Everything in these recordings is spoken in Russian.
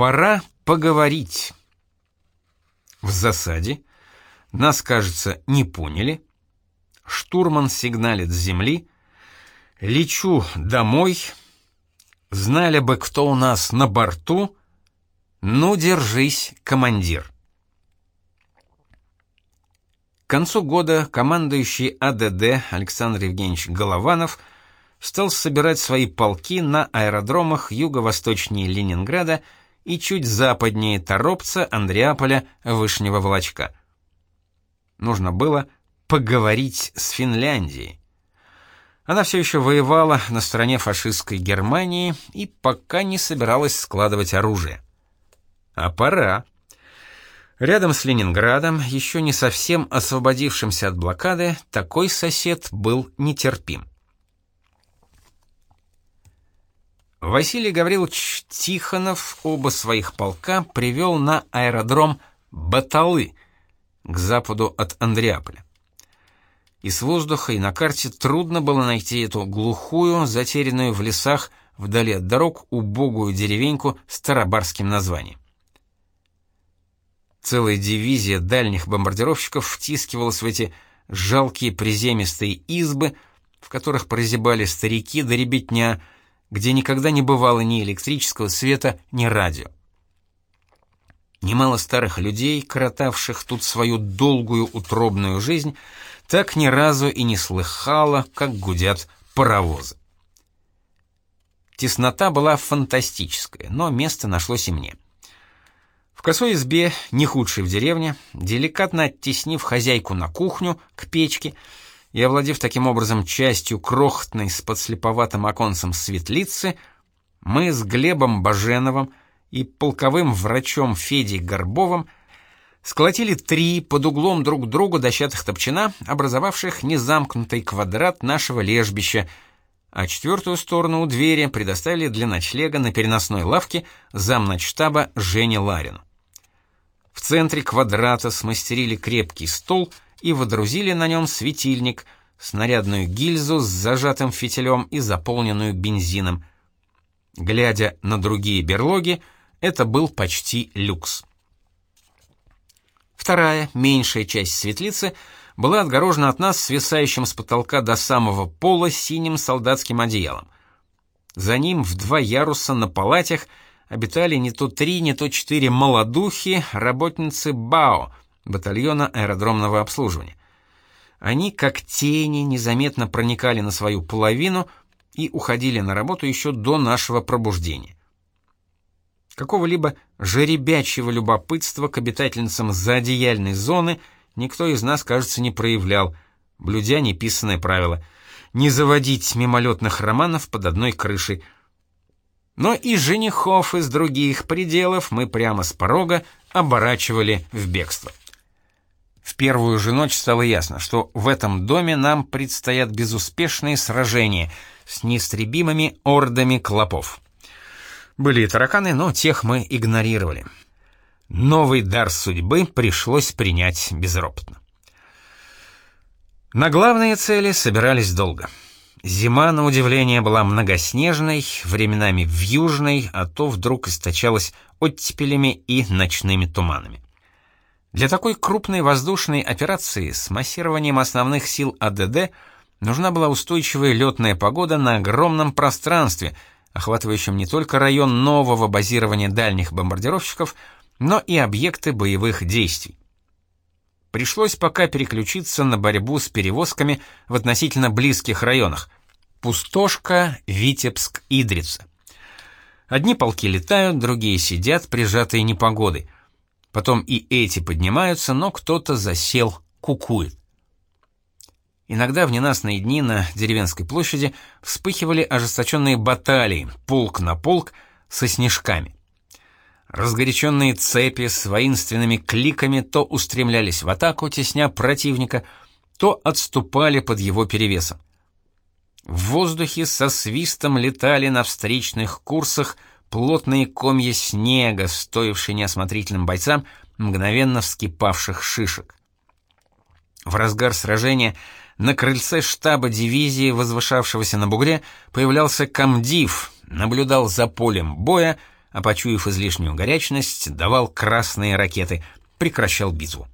Пора поговорить. В засаде нас, кажется, не поняли. Штурман сигналит с земли. Лечу домой. Знали бы, кто у нас на борту. Ну, держись, командир. К концу года командующий АДД Александр Евгеньевич Голованов стал собирать свои полки на аэродромах юго-восточнее Ленинграда и чуть западнее Торопца, Андреаполя, Вышнего Волочка. Нужно было поговорить с Финляндией. Она все еще воевала на стороне фашистской Германии и пока не собиралась складывать оружие. А пора. Рядом с Ленинградом, еще не совсем освободившимся от блокады, такой сосед был нетерпим. Василий Гаврилович Тихонов оба своих полка привел на аэродром Баталы к западу от Андреаполя. И с воздуха, и на карте трудно было найти эту глухую, затерянную в лесах, вдали от дорог, убогую деревеньку с тарабарским названием. Целая дивизия дальних бомбардировщиков втискивалась в эти жалкие приземистые избы, в которых прозябали старики да ребятня, где никогда не бывало ни электрического света, ни радио. Немало старых людей, коротавших тут свою долгую утробную жизнь, так ни разу и не слыхало, как гудят паровозы. Теснота была фантастическая, но место нашлось и мне. В косой избе, не худшей в деревне, деликатно оттеснив хозяйку на кухню, к печке, и овладев таким образом частью крохотной с подслеповатым оконцем светлицы, мы с Глебом Баженовым и полковым врачом Федей Горбовым сколотили три под углом друг к другу дощатых топчина, образовавших незамкнутый квадрат нашего лежбища, а четвертую сторону у двери предоставили для ночлега на переносной лавке замначштаба Жене Ларину. В центре квадрата смастерили крепкий стол и водрузили на нем светильник, снарядную гильзу с зажатым фитилем и заполненную бензином. Глядя на другие берлоги, это был почти люкс. Вторая, меньшая часть светлицы была отгорожена от нас свисающим с потолка до самого пола синим солдатским одеялом. За ним в два яруса на палатях обитали не то три, не то четыре молодухи, работницы БАО, батальона аэродромного обслуживания. Они, как тени, незаметно проникали на свою половину и уходили на работу еще до нашего пробуждения. Какого-либо жеребячьего любопытства к обитательницам заодеяльной зоны никто из нас, кажется, не проявлял, блюдя неписанное правило — не заводить мимолетных романов под одной крышей — но и женихов из других пределов мы прямо с порога оборачивали в бегство. В первую же ночь стало ясно, что в этом доме нам предстоят безуспешные сражения с неистребимыми ордами клопов. Были и тараканы, но тех мы игнорировали. Новый дар судьбы пришлось принять безропотно. На главные цели собирались долго — Зима, на удивление, была многоснежной, временами вьюжной, а то вдруг источалась оттепелями и ночными туманами. Для такой крупной воздушной операции с массированием основных сил АДД нужна была устойчивая летная погода на огромном пространстве, охватывающем не только район нового базирования дальних бомбардировщиков, но и объекты боевых действий. Пришлось пока переключиться на борьбу с перевозками в относительно близких районах. Пустошка, Витебск, Идрица. Одни полки летают, другие сидят, прижатые непогодой. Потом и эти поднимаются, но кто-то засел, кукует. Иногда в ненастные дни на деревенской площади вспыхивали ожесточенные баталии, полк на полк, со снежками. Разгоряченные цепи с воинственными кликами то устремлялись в атаку, тесня противника, то отступали под его перевесом. В воздухе со свистом летали на встречных курсах плотные комья снега, стоившие неосмотрительным бойцам мгновенно вскипавших шишек. В разгар сражения на крыльце штаба дивизии, возвышавшегося на бугре, появлялся комдив, наблюдал за полем боя, а почуяв излишнюю горячность, давал красные ракеты, прекращал битву.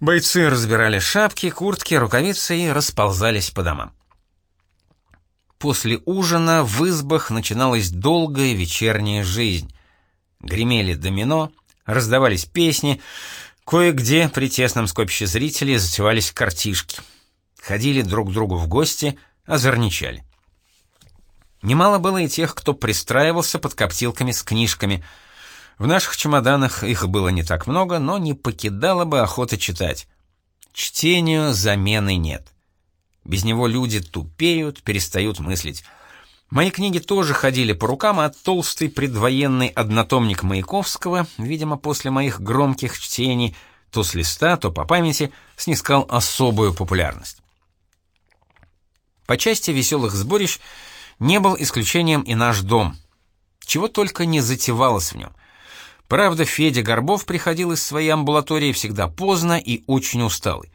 Бойцы разбирали шапки, куртки, рукавицы и расползались по домам. После ужина в избах начиналась долгая вечерняя жизнь. Гремели домино, раздавались песни, кое-где при тесном скопище зрителей затевались картишки. Ходили друг к другу в гости, озорничали. Немало было и тех, кто пристраивался под коптилками с книжками. В наших чемоданах их было не так много, но не покидала бы охота читать. Чтению замены нет. Без него люди тупеют, перестают мыслить. Мои книги тоже ходили по рукам, а толстый предвоенный однотомник Маяковского, видимо, после моих громких чтений, то с листа, то по памяти, снискал особую популярность. По части веселых сборищ не был исключением и наш дом. Чего только не затевалось в нем. Правда, Федя Горбов приходил из своей амбулатории всегда поздно и очень усталый.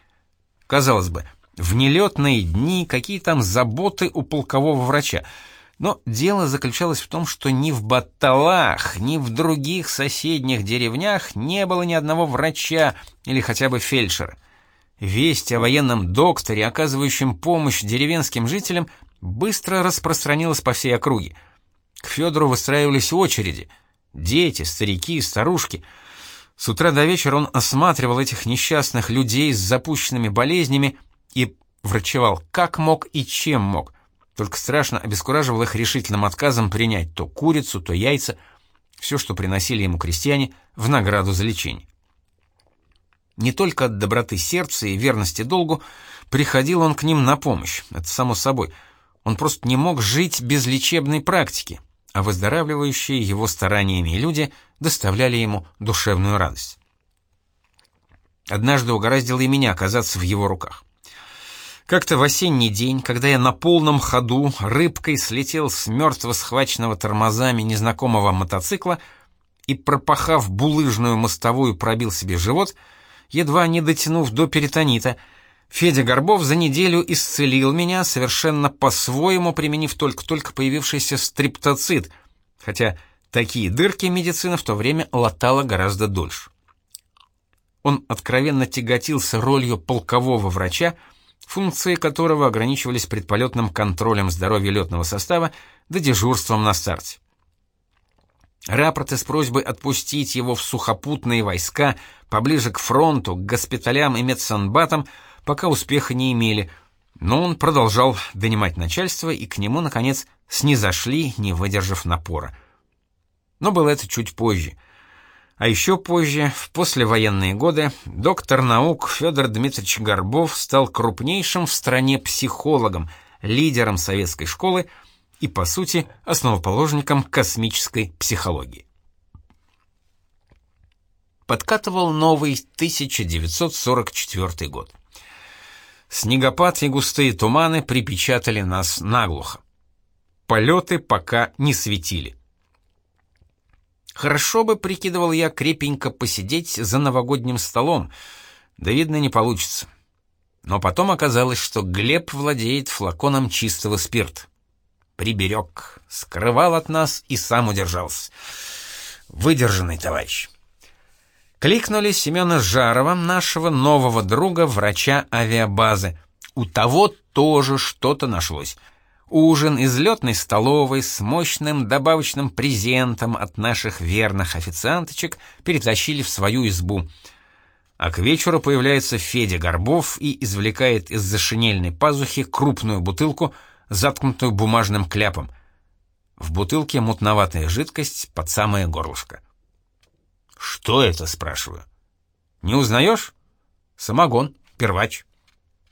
Казалось бы, в нелетные дни какие там заботы у полкового врача. Но дело заключалось в том, что ни в Баталах, ни в других соседних деревнях не было ни одного врача или хотя бы фельдшера. Весть о военном докторе, оказывающем помощь деревенским жителям, быстро распространилась по всей округе. К Федору выстраивались очереди. Дети, старики, старушки. С утра до вечера он осматривал этих несчастных людей с запущенными болезнями, и врачевал как мог и чем мог. Только страшно обескураживал их решительным отказом принять то курицу, то яйца, все, что приносили ему крестьяне, в награду за лечение. Не только от доброты сердца и верности долгу приходил он к ним на помощь, это само собой. Он просто не мог жить без лечебной практики, а выздоравливающие его стараниями люди доставляли ему душевную радость. Однажды угораздило и меня оказаться в его руках. Как-то в осенний день, когда я на полном ходу рыбкой слетел с мертво схваченного тормозами незнакомого мотоцикла и, пропахав булыжную мостовую, пробил себе живот, едва не дотянув до перитонита, Федя Горбов за неделю исцелил меня, совершенно по-своему применив только-только появившийся стриптоцит, хотя такие дырки медицина в то время латала гораздо дольше. Он откровенно тяготился ролью полкового врача, функции которого ограничивались предполетным контролем здоровья летного состава да дежурством на старте. Рапорты с просьбой отпустить его в сухопутные войска поближе к фронту, к госпиталям и медсанбатам пока успеха не имели, но он продолжал донимать начальство, и к нему, наконец, снизошли, не выдержав напора. Но было это чуть позже — а еще позже, в послевоенные годы, доктор наук Федор Дмитриевич Горбов стал крупнейшим в стране психологом, лидером советской школы и, по сути, основоположником космической психологии. Подкатывал новый 1944 год. Снегопад и густые туманы припечатали нас наглухо. Полеты пока не светили. Хорошо бы, прикидывал я, крепенько посидеть за новогодним столом, да видно не получится. Но потом оказалось, что Глеб владеет флаконом чистого спирта. Приберег, скрывал от нас и сам удержался. Выдержанный товарищ. Кликнули Семена Жарова, нашего нового друга, врача авиабазы. У того тоже что-то нашлось — Ужин из летной столовой с мощным добавочным презентом от наших верных официанточек перетащили в свою избу. А к вечеру появляется Федя Горбов и извлекает из-за шинельной пазухи крупную бутылку, заткнутую бумажным кляпом. В бутылке мутноватая жидкость под самое горлышко. «Что это?» — спрашиваю. «Не узнаешь?» «Самогон, первач».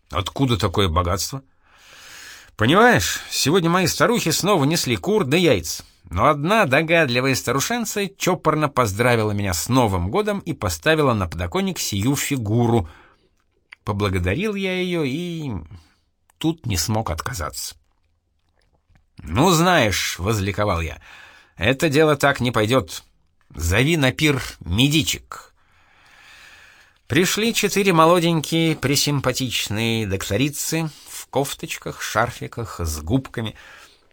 «Откуда такое богатство?» Понимаешь, сегодня мои старухи снова несли кур да яиц. Но одна догадливая старушенца чопорно поздравила меня с Новым годом и поставила на подоконник сию фигуру. Поблагодарил я ее и... тут не смог отказаться. «Ну, знаешь», — возликовал я, — «это дело так не пойдет. Зови на пир медичек». Пришли четыре молоденькие, пресимпатичные докторицы кофточках, шарфиках, с губками.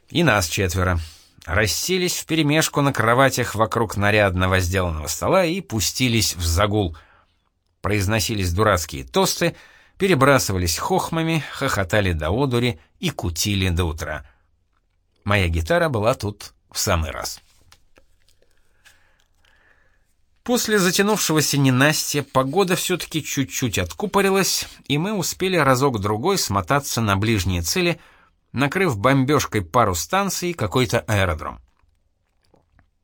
И нас четверо. расселись вперемешку на кроватях вокруг нарядно возделанного стола и пустились в загул. Произносились дурацкие тосты, перебрасывались хохмами, хохотали до одури и кутили до утра. Моя гитара была тут в самый раз. После затянувшегося ненастья погода все-таки чуть-чуть откупорилась, и мы успели разок-другой смотаться на ближние цели — накрыв бомбежкой пару станций и какой-то аэродром.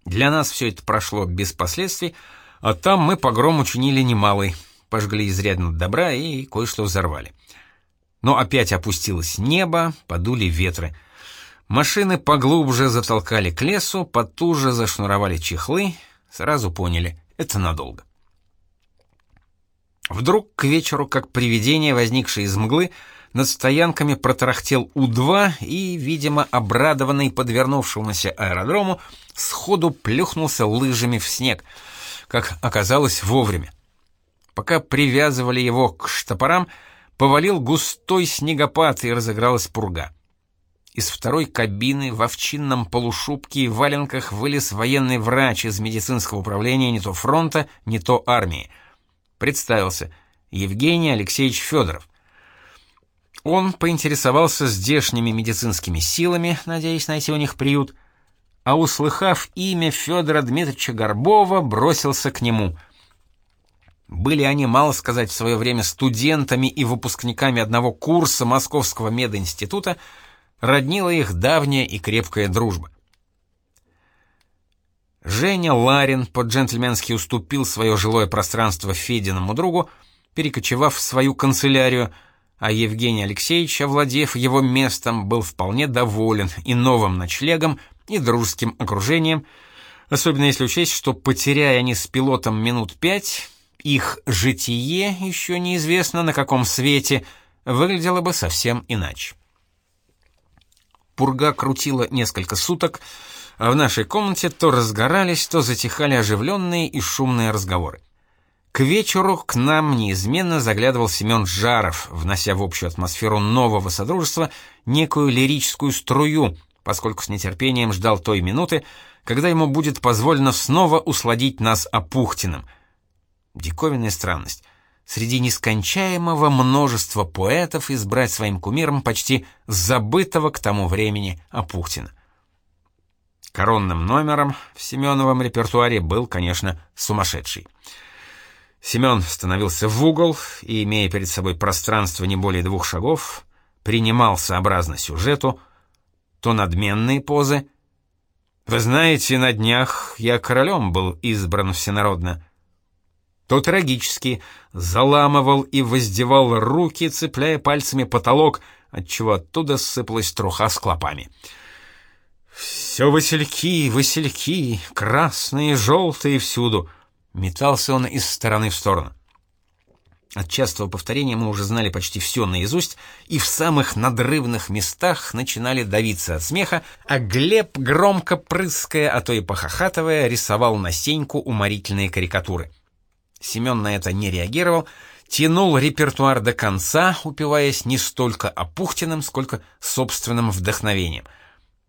Для нас все это прошло без последствий, а там мы погром учинили немалый, пожгли изрядно добра и кое-что взорвали. Но опять опустилось небо, подули ветры. Машины поглубже затолкали к лесу, потуже зашнуровали чехлы, сразу поняли — это надолго. Вдруг к вечеру, как привидение, возникшее из мглы, над стоянками протарахтел У-2 и, видимо, обрадованный подвернувшемуся аэродрому, сходу плюхнулся лыжами в снег, как оказалось вовремя. Пока привязывали его к штопорам, повалил густой снегопад и разыгралась пурга. Из второй кабины в овчинном полушубке и валенках вылез военный врач из медицинского управления не то фронта, не то армии. Представился Евгений Алексеевич Федоров. Он поинтересовался здешними медицинскими силами, надеясь найти у них приют, а услыхав имя Федора Дмитриевича Горбова, бросился к нему. Были они, мало сказать, в свое время студентами и выпускниками одного курса Московского мединститута, роднила их давняя и крепкая дружба. Женя Ларин по-джентльменски уступил свое жилое пространство Фединому другу, перекочевав в свою канцелярию — а Евгений Алексеевич, овладев его местом, был вполне доволен и новым ночлегом, и дружеским окружением, особенно если учесть, что, потеряя они с пилотом минут пять, их житие, еще неизвестно на каком свете, выглядело бы совсем иначе. Пурга крутила несколько суток, а в нашей комнате то разгорались, то затихали оживленные и шумные разговоры. К вечеру к нам неизменно заглядывал Семен Жаров, внося в общую атмосферу нового содружества некую лирическую струю, поскольку с нетерпением ждал той минуты, когда ему будет позволено снова усладить нас Апухтиным. Диковинная странность. Среди нескончаемого множества поэтов избрать своим кумиром почти забытого к тому времени Апухтина. Коронным номером в Семеновом репертуаре был, конечно, «Сумасшедший». Семен становился в угол и, имея перед собой пространство не более двух шагов, принимал сообразно сюжету, то надменные позы. Вы знаете, на днях я королем был избран всенародно. То трагически заламывал и воздевал руки, цепляя пальцами потолок, отчего оттуда сыпалась труха с клопами. Все васильки, васильки, красные, желтые всюду — Метался он из стороны в сторону. От частого повторения мы уже знали почти все наизусть, и в самых надрывных местах начинали давиться от смеха, а Глеб, громко прыская, а то и похохатывая, рисовал на Сеньку уморительные карикатуры. Семен на это не реагировал, тянул репертуар до конца, упиваясь не столько Апухтиным, сколько собственным вдохновением.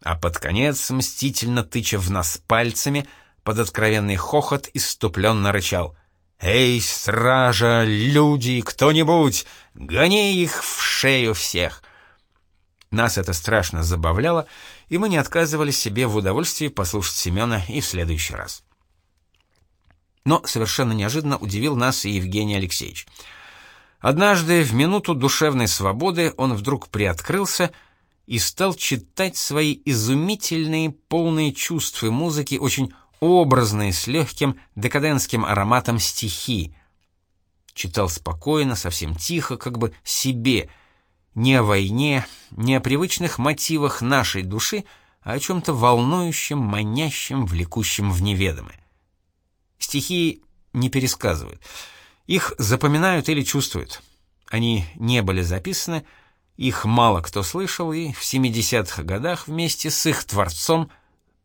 А под конец, мстительно тыча в нас пальцами — под откровенный хохот иступленно рычал. «Эй, стража, люди, кто-нибудь, гони их в шею всех!» Нас это страшно забавляло, и мы не отказывали себе в удовольствии послушать Семена и в следующий раз. Но совершенно неожиданно удивил нас и Евгений Алексеевич. Однажды, в минуту душевной свободы, он вдруг приоткрылся и стал читать свои изумительные, полные чувств и музыки, очень образные, с легким декадентским ароматом стихи. Читал спокойно, совсем тихо, как бы себе, не о войне, не о привычных мотивах нашей души, а о чем-то волнующем, манящем, влекущем в неведомое. Стихи не пересказывают. Их запоминают или чувствуют. Они не были записаны, их мало кто слышал, и в 70-х годах вместе с их творцом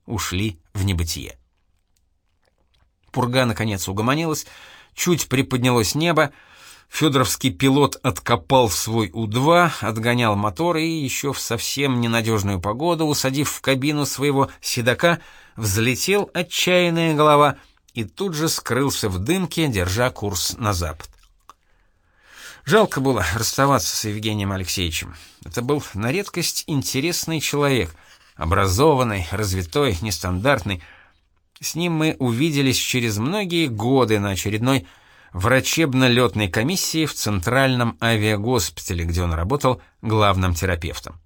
ушли в небытие. Пурга наконец угомонилась, чуть приподнялось небо, Федоровский пилот откопал свой У-2, отгонял мотор и еще в совсем ненадежную погоду, усадив в кабину своего седока, взлетел отчаянная голова и тут же скрылся в дымке, держа курс на запад. Жалко было расставаться с Евгением Алексеевичем. Это был на редкость интересный человек, образованный, развитой, нестандартный. С ним мы увиделись через многие годы на очередной врачебно-летной комиссии в Центральном авиагоспитале, где он работал главным терапевтом.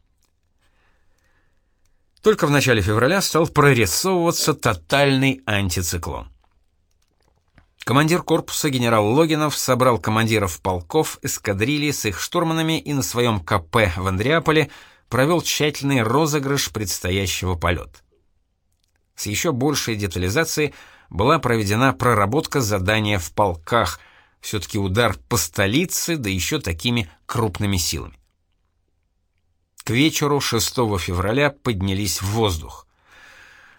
Только в начале февраля стал прорисовываться тотальный антициклон. Командир корпуса генерал Логинов собрал командиров полков, эскадрильи с их штурманами и на своем КП в Андреаполе провел тщательный розыгрыш предстоящего полета. С еще большей детализацией была проведена проработка задания в полках, все-таки удар по столице, да еще такими крупными силами. К вечеру 6 февраля поднялись в воздух.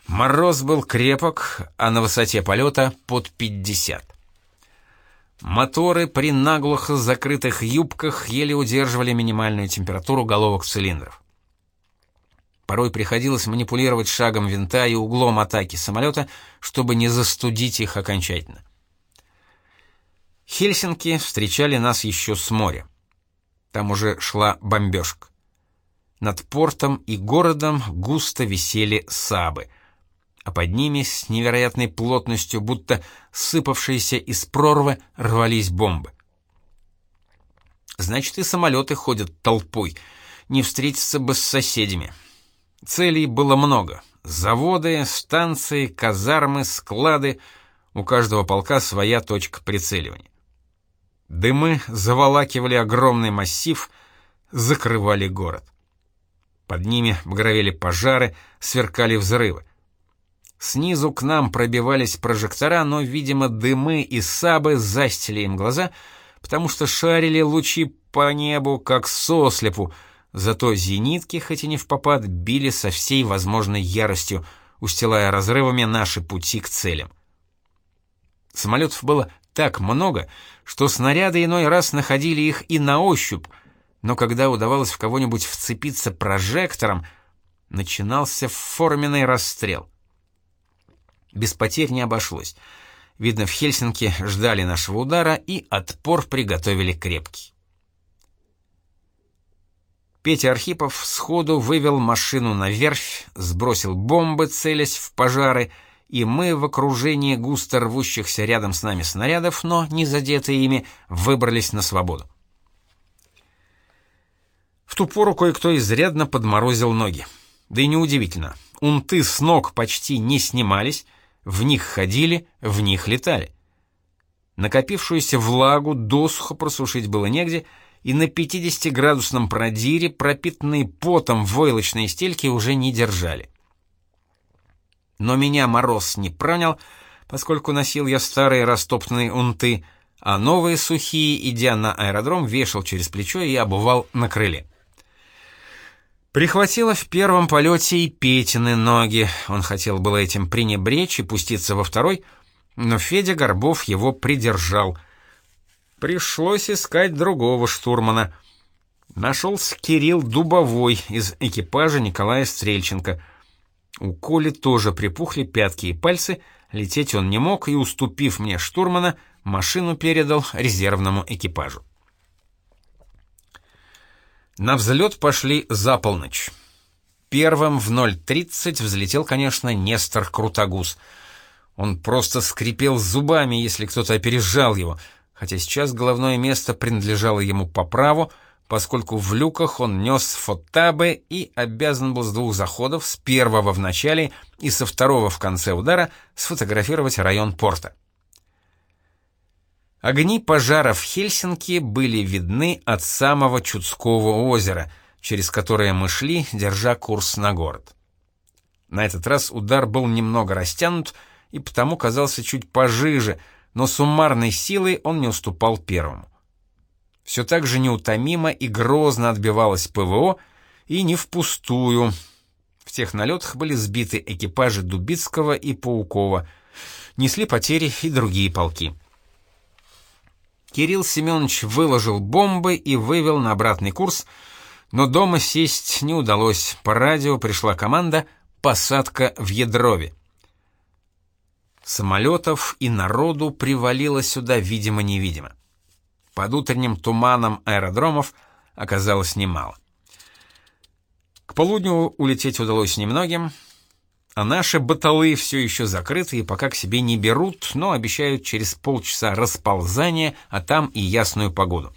Мороз был крепок, а на высоте полета под 50. Моторы при наглухо закрытых юбках еле удерживали минимальную температуру головок цилиндров. Порой приходилось манипулировать шагом винта и углом атаки самолета, чтобы не застудить их окончательно. Хельсинки встречали нас еще с моря. Там уже шла бомбежка. Над портом и городом густо висели сабы, а под ними с невероятной плотностью, будто сыпавшиеся из прорвы, рвались бомбы. Значит, и самолеты ходят толпой, не встретиться бы с соседями. Целей было много. Заводы, станции, казармы, склады. У каждого полка своя точка прицеливания. Дымы заволакивали огромный массив, закрывали город. Под ними багровели пожары, сверкали взрывы. Снизу к нам пробивались прожектора, но, видимо, дымы и сабы застили им глаза, потому что шарили лучи по небу, как сослепу, Зато зенитки, хоть и не в попад, били со всей возможной яростью, устилая разрывами наши пути к целям. Самолетов было так много, что снаряды иной раз находили их и на ощупь, но когда удавалось в кого-нибудь вцепиться прожектором, начинался форменный расстрел. Без потерь не обошлось. Видно, в Хельсинки ждали нашего удара и отпор приготовили крепкий. Петя Архипов сходу вывел машину на верфь, сбросил бомбы, целясь в пожары, и мы в окружении густо рвущихся рядом с нами снарядов, но не задетые ими, выбрались на свободу. В ту пору кое-кто изрядно подморозил ноги. Да и неудивительно. Унты с ног почти не снимались, в них ходили, в них летали. Накопившуюся влагу досуха просушить было негде — и на 50-градусном продире, пропитанные потом войлочные стельки, уже не держали. Но меня мороз не пронял, поскольку носил я старые растоптанные унты, а новые сухие, идя на аэродром, вешал через плечо и обувал на крыле. Прихватило в первом полете и Петины ноги. Он хотел было этим пренебречь и пуститься во второй, но Федя Горбов его придержал — Пришлось искать другого штурмана. Нашелся Кирилл Дубовой из экипажа Николая Стрельченко. У Коли тоже припухли пятки и пальцы, лететь он не мог и, уступив мне штурмана, машину передал резервному экипажу. На взлет пошли за полночь. Первым в 0.30 взлетел, конечно, Нестор Крутогуз. Он просто скрипел зубами, если кто-то опережал его — хотя сейчас головное место принадлежало ему по праву, поскольку в люках он нес фотабы и обязан был с двух заходов, с первого в начале и со второго в конце удара, сфотографировать район порта. Огни пожара в Хельсинки были видны от самого Чудского озера, через которое мы шли, держа курс на город. На этот раз удар был немного растянут и потому казался чуть пожиже — но суммарной силой он не уступал первому. Все так же неутомимо и грозно отбивалось ПВО, и не впустую. В тех налетах были сбиты экипажи Дубицкого и Паукова, несли потери и другие полки. Кирилл Семенович выложил бомбы и вывел на обратный курс, но дома сесть не удалось. По радио пришла команда «Посадка в Ядрове». Самолетов и народу привалило сюда видимо-невидимо. Под утренним туманом аэродромов оказалось немало. К полудню улететь удалось немногим, а наши баталы все еще закрыты и пока к себе не берут, но обещают через полчаса расползания, а там и ясную погоду.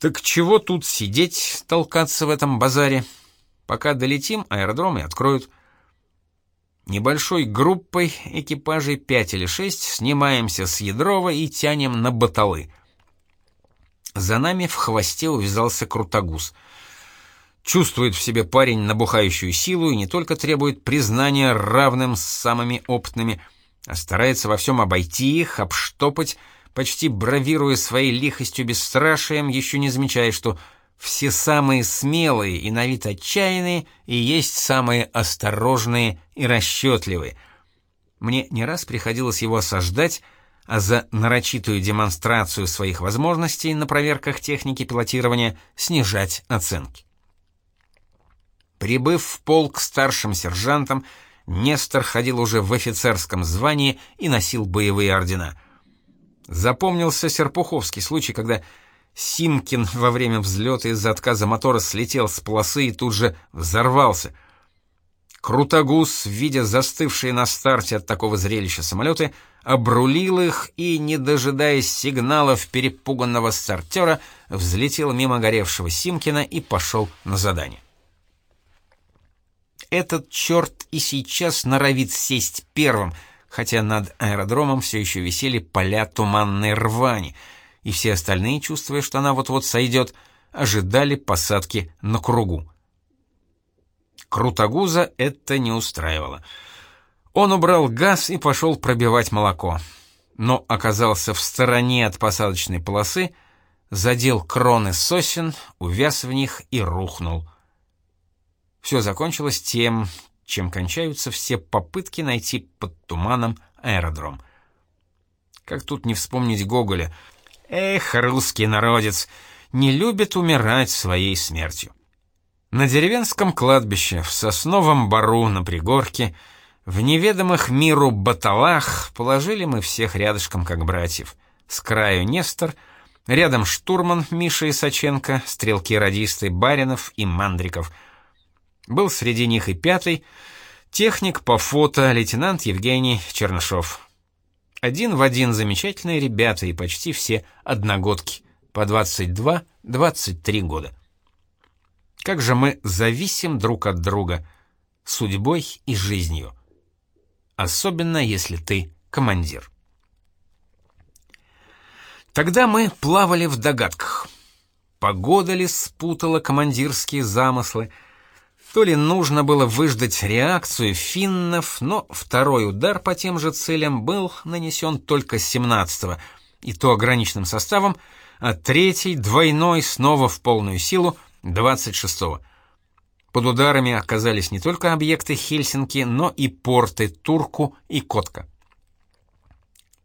Так чего тут сидеть, толкаться в этом базаре? Пока долетим, аэродромы откроют. Небольшой группой экипажей 5 или 6 снимаемся с Ядрова и тянем на баталы. За нами в хвосте увязался Крутогуз — Чувствует в себе парень набухающую силу и не только требует признания равным с самыми опытными, а старается во всем обойти их, обштопать, почти бравируя своей лихостью бесстрашием, еще не замечая, что все самые смелые и на вид отчаянные и есть самые осторожные и расчетливые. Мне не раз приходилось его осаждать, а за нарочитую демонстрацию своих возможностей на проверках техники пилотирования снижать оценки. Прибыв в полк старшим сержантом, Нестор ходил уже в офицерском звании и носил боевые ордена. Запомнился Серпуховский случай, когда Симкин во время взлета из-за отказа мотора слетел с полосы и тут же взорвался. Крутогуз, видя застывшие на старте от такого зрелища самолеты, обрулил их и, не дожидаясь сигналов перепуганного стартера, взлетел мимо горевшего Симкина и пошел на задание. Этот черт и сейчас норовит сесть первым, хотя над аэродромом все еще висели поля туманной рвани, и все остальные, чувствуя, что она вот-вот сойдет, ожидали посадки на кругу. Крутогуза это не устраивало. Он убрал газ и пошел пробивать молоко, но оказался в стороне от посадочной полосы, задел кроны сосен, увяз в них и рухнул — все закончилось тем, чем кончаются все попытки найти под туманом аэродром. Как тут не вспомнить Гоголя? Эх, русский народец, не любит умирать своей смертью. На деревенском кладбище, в сосновом бару на пригорке, в неведомых миру баталах положили мы всех рядышком, как братьев. С краю Нестор, рядом штурман Миша Исаченко, стрелки-радисты Баринов и Мандриков — был среди них и пятый, техник по фото, лейтенант Евгений Чернышов. Один в один замечательные ребята и почти все одногодки, по 22-23 года. Как же мы зависим друг от друга, судьбой и жизнью. Особенно, если ты командир. Тогда мы плавали в догадках. Погода ли спутала командирские замыслы — то ли нужно было выждать реакцию финнов, но второй удар по тем же целям был нанесен только 17-го, и то ограниченным составом, а третий, двойной, снова в полную силу, 26-го. Под ударами оказались не только объекты Хельсинки, но и порты Турку и Котка.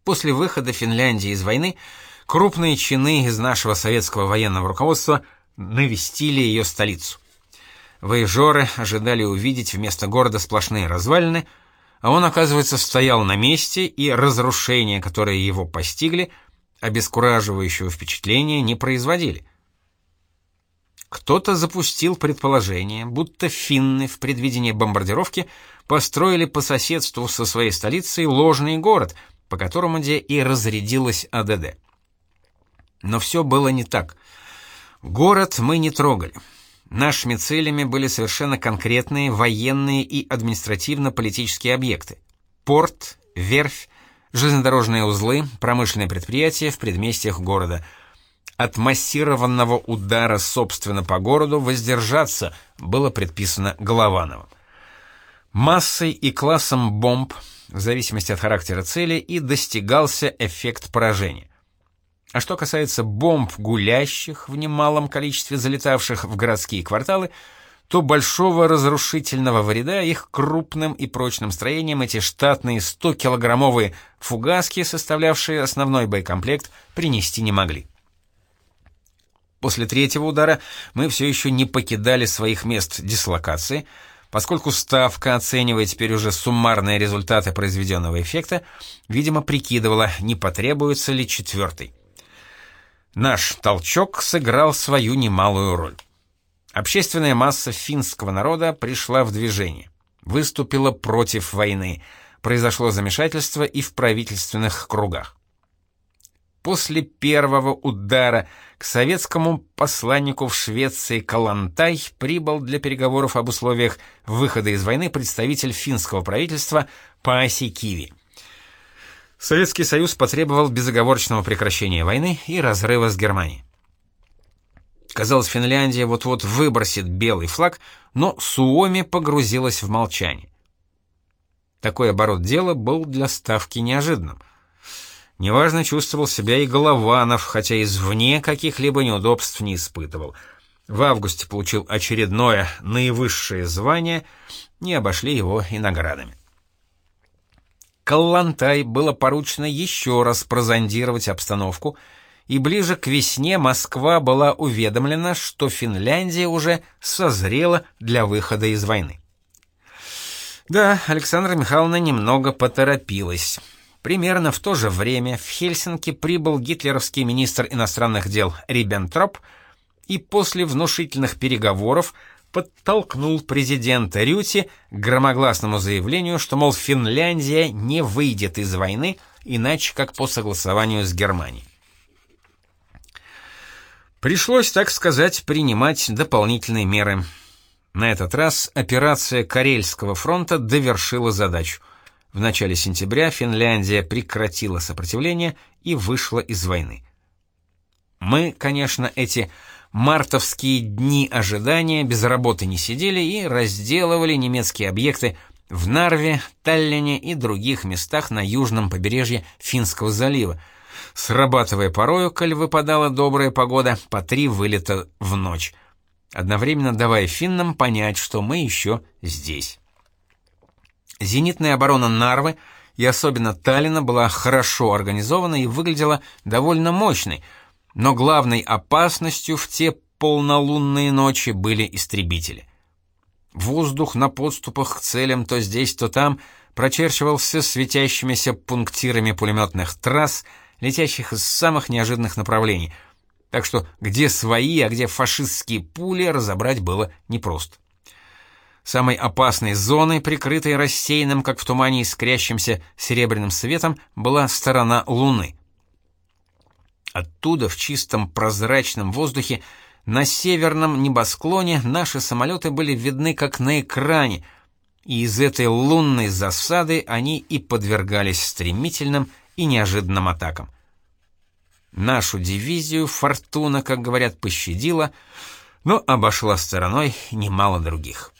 После выхода Финляндии из войны крупные чины из нашего советского военного руководства навестили ее столицу. Воежоры ожидали увидеть вместо города сплошные развалины, а он, оказывается, стоял на месте, и разрушения, которые его постигли, обескураживающего впечатления не производили. Кто-то запустил предположение, будто финны в предвидении бомбардировки построили по соседству со своей столицей ложный город, по которому где и разрядилась АДД. Но все было не так. Город мы не трогали. Нашими целями были совершенно конкретные военные и административно-политические объекты. Порт, верфь, железнодорожные узлы, промышленные предприятия в предместьях города. От массированного удара, собственно, по городу воздержаться было предписано Головановым. Массой и классом бомб, в зависимости от характера цели, и достигался эффект поражения. А что касается бомб гулящих в немалом количестве залетавших в городские кварталы, то большого разрушительного вреда их крупным и прочным строениям эти штатные 100-килограммовые фугаски, составлявшие основной боекомплект, принести не могли. После третьего удара мы все еще не покидали своих мест дислокации, поскольку Ставка, оценивая теперь уже суммарные результаты произведенного эффекта, видимо, прикидывала, не потребуется ли четвертый. Наш толчок сыграл свою немалую роль. Общественная масса финского народа пришла в движение, выступила против войны, произошло замешательство и в правительственных кругах. После первого удара к советскому посланнику в Швеции Калантай прибыл для переговоров об условиях выхода из войны представитель финского правительства Пааси Киви. Советский Союз потребовал безоговорочного прекращения войны и разрыва с Германией. Казалось, Финляндия вот-вот выбросит белый флаг, но Суоми погрузилась в молчание. Такой оборот дела был для Ставки неожиданным. Неважно чувствовал себя и Голованов, хотя извне каких-либо неудобств не испытывал. В августе получил очередное наивысшее звание, не обошли его и наградами. Каллантай было поручено еще раз прозондировать обстановку — и ближе к весне Москва была уведомлена, что Финляндия уже созрела для выхода из войны. Да, Александра Михайловна немного поторопилась. Примерно в то же время в Хельсинки прибыл гитлеровский министр иностранных дел Риббентроп и после внушительных переговоров подтолкнул президента Рюти к громогласному заявлению, что, мол, Финляндия не выйдет из войны, иначе как по согласованию с Германией. Пришлось, так сказать, принимать дополнительные меры. На этот раз операция Карельского фронта довершила задачу. В начале сентября Финляндия прекратила сопротивление и вышла из войны. Мы, конечно, эти мартовские дни ожидания без работы не сидели и разделывали немецкие объекты в Нарве, Таллине и других местах на южном побережье Финского залива, срабатывая порою, коль выпадала добрая погода, по три вылета в ночь, одновременно давая финнам понять, что мы еще здесь. Зенитная оборона Нарвы и особенно Таллина была хорошо организована и выглядела довольно мощной, но главной опасностью в те полнолунные ночи были истребители. Воздух на подступах к целям то здесь, то там прочерчивался светящимися пунктирами пулеметных трасс — летящих из самых неожиданных направлений, так что где свои, а где фашистские пули, разобрать было непросто. Самой опасной зоной, прикрытой рассеянным, как в тумане искрящимся серебряным светом, была сторона Луны. Оттуда, в чистом прозрачном воздухе, на северном небосклоне наши самолеты были видны как на экране, и из этой лунной засады они и подвергались стремительным и неожиданным атакам. Нашу дивизию «Фортуна», как говорят, пощадила, но обошла стороной немало других.